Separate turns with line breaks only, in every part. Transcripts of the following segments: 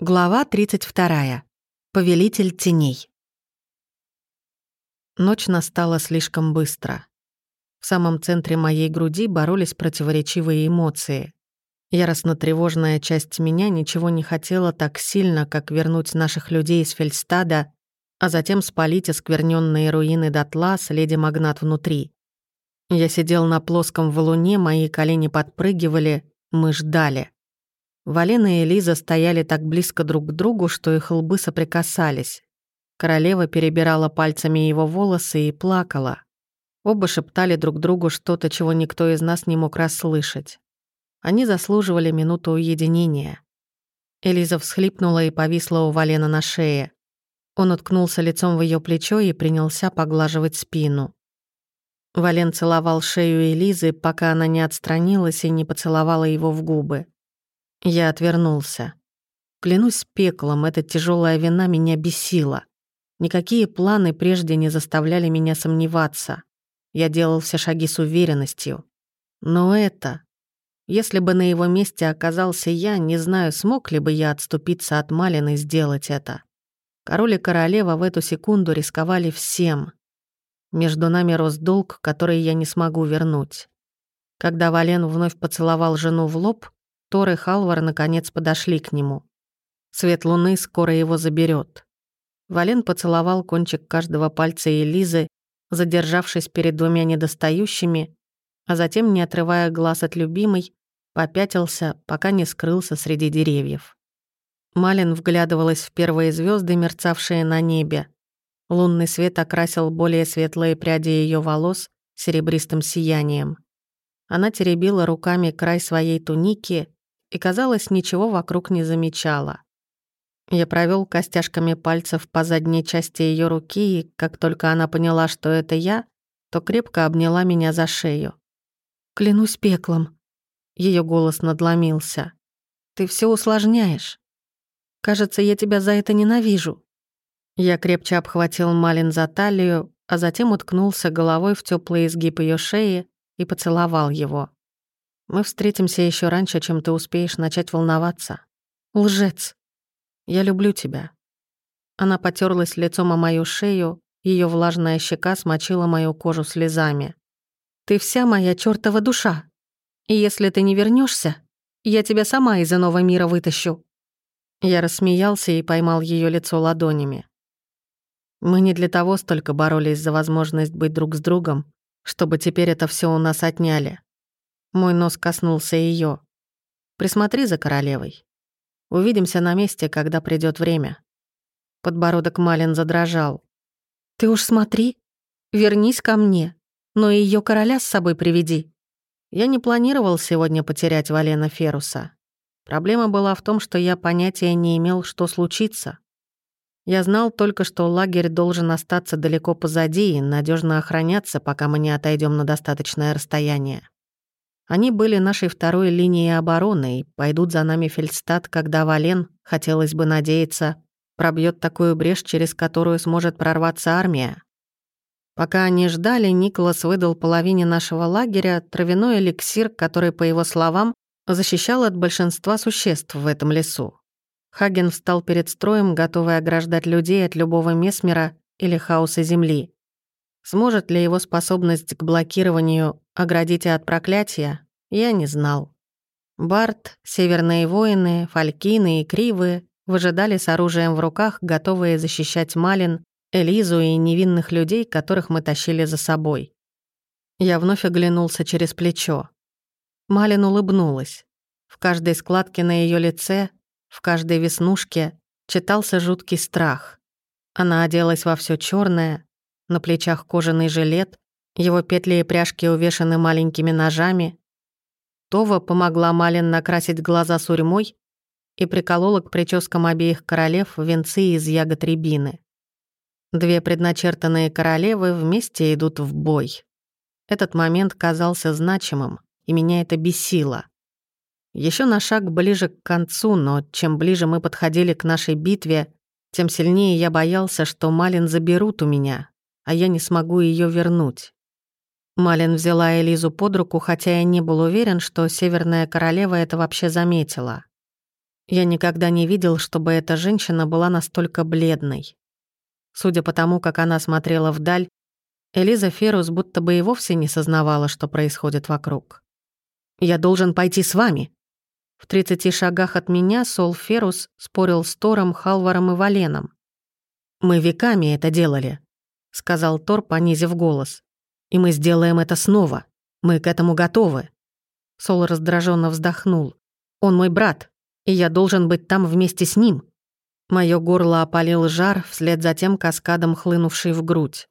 Глава 32. Повелитель теней. Ночь настала слишком быстро. В самом центре моей груди боролись противоречивые эмоции. Яростно-тревожная часть меня ничего не хотела так сильно, как вернуть наших людей из Фельдстада, а затем спалить оскверненные руины дотла с леди-магнат внутри. Я сидел на плоском валуне, мои колени подпрыгивали, мы ждали — Валена и Лиза стояли так близко друг к другу, что их лбы соприкасались. Королева перебирала пальцами его волосы и плакала. Оба шептали друг другу что-то, чего никто из нас не мог расслышать. Они заслуживали минуту уединения. Элиза всхлипнула и повисла у Валена на шее. Он уткнулся лицом в ее плечо и принялся поглаживать спину. Вален целовал шею Элизы, пока она не отстранилась и не поцеловала его в губы. Я отвернулся. Клянусь пеклом, эта тяжелая вина меня бесила. Никакие планы прежде не заставляли меня сомневаться. Я делал все шаги с уверенностью. Но это... Если бы на его месте оказался я, не знаю, смог ли бы я отступиться от Малины и сделать это. Король и королева в эту секунду рисковали всем. Между нами рос долг, который я не смогу вернуть. Когда Вален вновь поцеловал жену в лоб, Тор и Халвар наконец подошли к нему. Свет луны скоро его заберет. Вален поцеловал кончик каждого пальца Элизы, задержавшись перед двумя недостающими, а затем, не отрывая глаз от любимой, попятился, пока не скрылся среди деревьев. Малин вглядывалась в первые звезды, мерцавшие на небе. Лунный свет окрасил более светлые пряди ее волос серебристым сиянием. Она теребила руками край своей туники, и, казалось, ничего вокруг не замечала. Я провел костяшками пальцев по задней части ее руки, и как только она поняла, что это я, то крепко обняла меня за шею. «Клянусь пеклом», — ее голос надломился. «Ты все усложняешь. Кажется, я тебя за это ненавижу». Я крепче обхватил Малин за талию, а затем уткнулся головой в теплый изгиб ее шеи и поцеловал его. Мы встретимся еще раньше, чем ты успеешь начать волноваться. Лжец. Я люблю тебя. Она потерлась лицом о мою шею, ее влажная щека смочила мою кожу слезами. Ты вся моя чертова душа. И если ты не вернешься, я тебя сама из иного мира вытащу. Я рассмеялся и поймал ее лицо ладонями. Мы не для того столько боролись за возможность быть друг с другом, чтобы теперь это все у нас отняли. Мой нос коснулся ее. Присмотри за королевой. Увидимся на месте, когда придет время. Подбородок Малин задрожал. Ты уж смотри. Вернись ко мне. Но и ее короля с собой приведи. Я не планировал сегодня потерять Валена Феруса. Проблема была в том, что я понятия не имел, что случится. Я знал только, что лагерь должен остаться далеко позади и надежно охраняться, пока мы не отойдем на достаточное расстояние. Они были нашей второй линией обороны и пойдут за нами Фельдстад, когда Вален, хотелось бы надеяться, пробьет такую брешь, через которую сможет прорваться армия. Пока они ждали, Николас выдал половине нашего лагеря травяной эликсир, который, по его словам, защищал от большинства существ в этом лесу. Хаген встал перед строем, готовый ограждать людей от любого месмера или хаоса Земли. Сможет ли его способность к блокированию оградить от проклятия, я не знал. Барт, северные воины, фалькины и кривы выжидали с оружием в руках, готовые защищать Малин, Элизу и невинных людей, которых мы тащили за собой. Я вновь оглянулся через плечо. Малин улыбнулась. В каждой складке на ее лице, в каждой веснушке читался жуткий страх. Она оделась во все черное, на плечах кожаный жилет, его петли и пряжки увешаны маленькими ножами. Това помогла Малин накрасить глаза сурьмой и приколола к прическам обеих королев венцы из ягод рябины. Две предначертанные королевы вместе идут в бой. Этот момент казался значимым, и меня это бесило. Еще на шаг ближе к концу, но чем ближе мы подходили к нашей битве, тем сильнее я боялся, что Малин заберут у меня, а я не смогу ее вернуть. Малин взяла Элизу под руку, хотя я не был уверен, что Северная Королева это вообще заметила. Я никогда не видел, чтобы эта женщина была настолько бледной. Судя по тому, как она смотрела вдаль, Элиза Ферус будто бы и вовсе не сознавала, что происходит вокруг. «Я должен пойти с вами». В тридцати шагах от меня Сол Ферус спорил с Тором, Халваром и Валеном. «Мы веками это делали», — сказал Тор, понизив голос. «И мы сделаем это снова. Мы к этому готовы». Сол раздраженно вздохнул. «Он мой брат и я должен быть там вместе с ним. Моё горло опалил жар, вслед за тем каскадом хлынувший в грудь.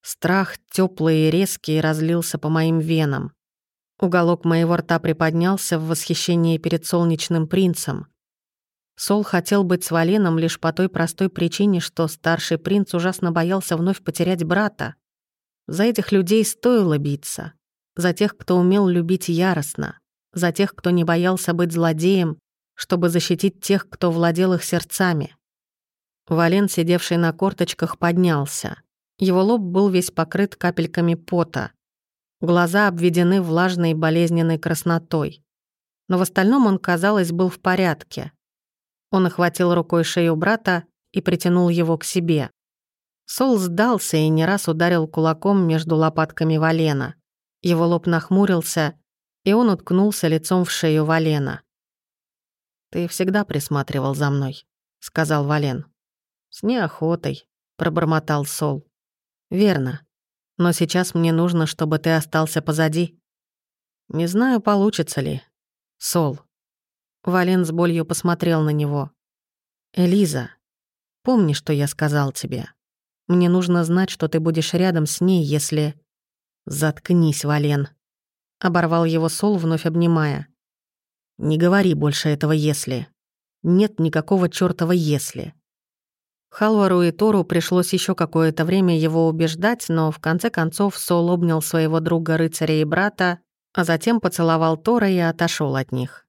Страх, теплый и резкий, разлился по моим венам. Уголок моего рта приподнялся в восхищении перед солнечным принцем. Сол хотел быть с Валеном лишь по той простой причине, что старший принц ужасно боялся вновь потерять брата. За этих людей стоило биться. За тех, кто умел любить яростно. За тех, кто не боялся быть злодеем чтобы защитить тех, кто владел их сердцами. Вален, сидевший на корточках, поднялся. Его лоб был весь покрыт капельками пота. Глаза обведены влажной болезненной краснотой. Но в остальном он, казалось, был в порядке. Он охватил рукой шею брата и притянул его к себе. Сол сдался и не раз ударил кулаком между лопатками Валена. Его лоб нахмурился, и он уткнулся лицом в шею Валена. «Ты всегда присматривал за мной», — сказал Вален. «С неохотой», — пробормотал Сол. «Верно. Но сейчас мне нужно, чтобы ты остался позади. Не знаю, получится ли. Сол». Вален с болью посмотрел на него. «Элиза, помни, что я сказал тебе. Мне нужно знать, что ты будешь рядом с ней, если...» «Заткнись, Вален», — оборвал его Сол, вновь обнимая. Не говори больше этого «если». Нет никакого чёртова «если». Халвару и Тору пришлось еще какое-то время его убеждать, но в конце концов Сол обнял своего друга-рыцаря и брата, а затем поцеловал Тора и отошел от них.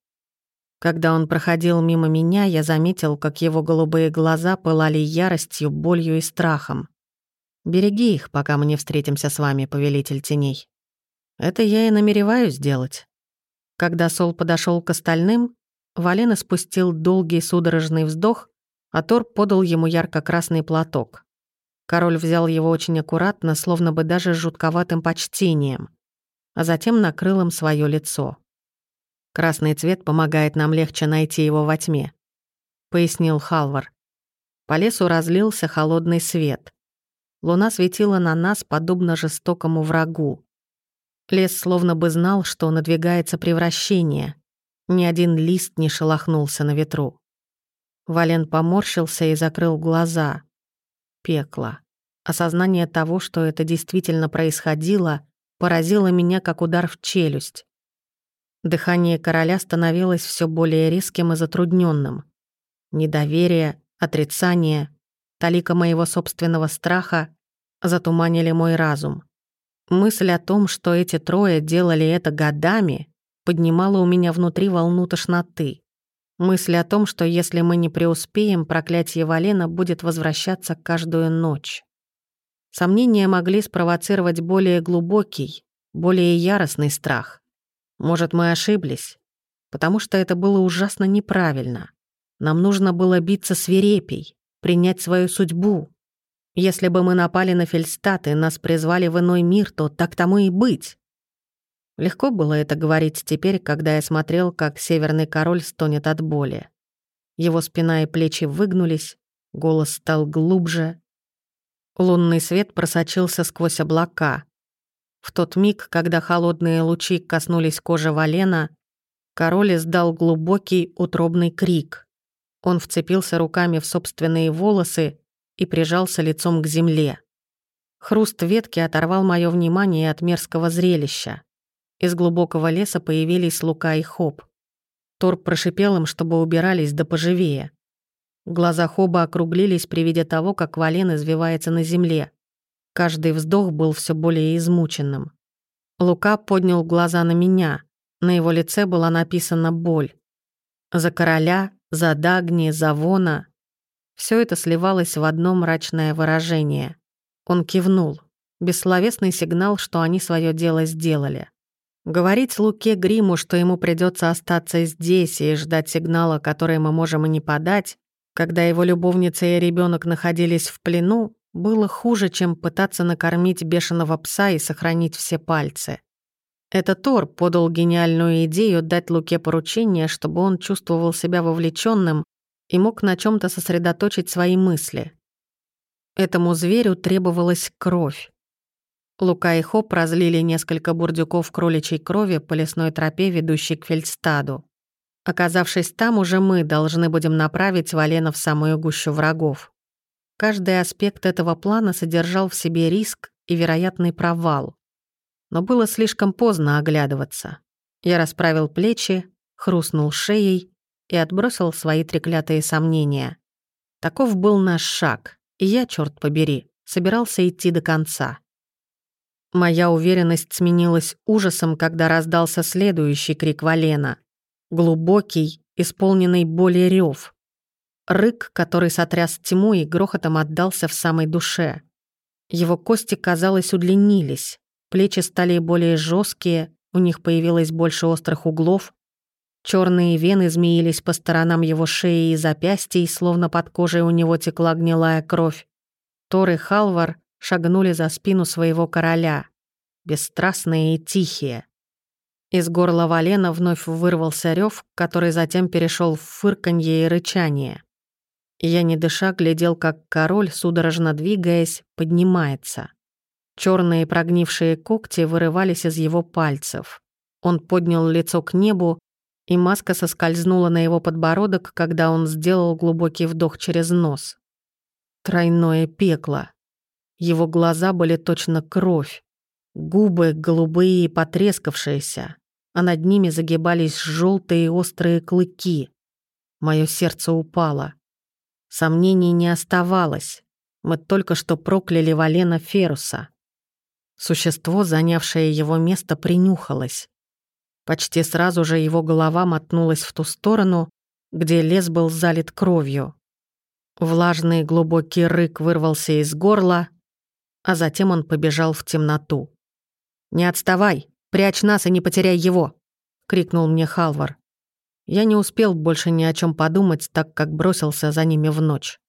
Когда он проходил мимо меня, я заметил, как его голубые глаза пылали яростью, болью и страхом. «Береги их, пока мы не встретимся с вами, повелитель теней». Это я и намереваюсь сделать. Когда Сол подошел к остальным, Валена спустил долгий судорожный вздох, а Тор подал ему ярко-красный платок. Король взял его очень аккуратно, словно бы даже жутковатым почтением, а затем накрыл им свое лицо. «Красный цвет помогает нам легче найти его во тьме», — пояснил Халвар. По лесу разлился холодный свет. Луна светила на нас, подобно жестокому врагу. Лес словно бы знал, что надвигается превращение. Ни один лист не шелохнулся на ветру. Вален поморщился и закрыл глаза. Пекло. Осознание того, что это действительно происходило, поразило меня как удар в челюсть. Дыхание короля становилось все более резким и затрудненным. Недоверие, отрицание, талика моего собственного страха затуманили мой разум. Мысль о том, что эти трое делали это годами, поднимала у меня внутри волну тошноты. Мысль о том, что если мы не преуспеем, проклятие Валена будет возвращаться каждую ночь. Сомнения могли спровоцировать более глубокий, более яростный страх. Может, мы ошиблись? Потому что это было ужасно неправильно. Нам нужно было биться свирепей, принять свою судьбу, если бы мы напали на Фельстат и нас призвали в иной мир, то так тому и быть. Легко было это говорить теперь, когда я смотрел, как Северный Король стонет от боли. Его спина и плечи выгнулись, голос стал глубже. Лунный свет просочился сквозь облака. В тот миг, когда холодные лучи коснулись кожи Валена, король издал глубокий утробный крик. Он вцепился руками в собственные волосы и прижался лицом к земле. Хруст ветки оторвал мое внимание от мерзкого зрелища. Из глубокого леса появились Лука и Хоп. Торп прошипел им, чтобы убирались да поживее. Глаза Хоба округлились при виде того, как Вален извивается на земле. Каждый вздох был все более измученным. Лука поднял глаза на меня. На его лице была написана боль. За короля, за Дагни, за Вона, все это сливалось в одно мрачное выражение. Он кивнул. Бессловесный сигнал, что они свое дело сделали. Говорить Луке Гриму, что ему придется остаться здесь и ждать сигнала, который мы можем и не подать, когда его любовница и ребенок находились в плену, было хуже, чем пытаться накормить бешеного пса и сохранить все пальцы. Это Тор подал гениальную идею дать Луке поручение, чтобы он чувствовал себя вовлеченным и мог на чем то сосредоточить свои мысли. Этому зверю требовалась кровь. Лука и Хоп разлили несколько бурдюков кроличьей крови по лесной тропе, ведущей к Фельдстаду. Оказавшись там, уже мы должны будем направить Валена в самую гущу врагов. Каждый аспект этого плана содержал в себе риск и вероятный провал. Но было слишком поздно оглядываться. Я расправил плечи, хрустнул шеей и отбросил свои треклятые сомнения. Таков был наш шаг, и я, черт побери, собирался идти до конца. Моя уверенность сменилась ужасом, когда раздался следующий крик Валена. Глубокий, исполненный боли рев. Рык, который сотряс тьму и грохотом отдался в самой душе. Его кости, казалось, удлинились. Плечи стали более жесткие, у них появилось больше острых углов. Черные вены змеились по сторонам его шеи и запястий, словно под кожей у него текла гнилая кровь. Тор и Халвар шагнули за спину своего короля, бесстрастные и тихие. Из горла Валена вновь вырвался рев, который затем перешел в фырканье и рычание. Я, не дыша, глядел, как король, судорожно двигаясь, поднимается. Черные прогнившие когти вырывались из его пальцев. Он поднял лицо к небу, и маска соскользнула на его подбородок, когда он сделал глубокий вдох через нос. Тройное пекло. Его глаза были точно кровь. Губы голубые и потрескавшиеся, а над ними загибались желтые острые клыки. Мое сердце упало. Сомнений не оставалось. Мы только что прокляли Валена Феруса. Существо, занявшее его место, принюхалось. Почти сразу же его голова мотнулась в ту сторону, где лес был залит кровью. Влажный глубокий рык вырвался из горла, а затем он побежал в темноту. «Не отставай! Прячь нас и не потеряй его!» — крикнул мне Халвар. Я не успел больше ни о чем подумать, так как бросился за ними в ночь.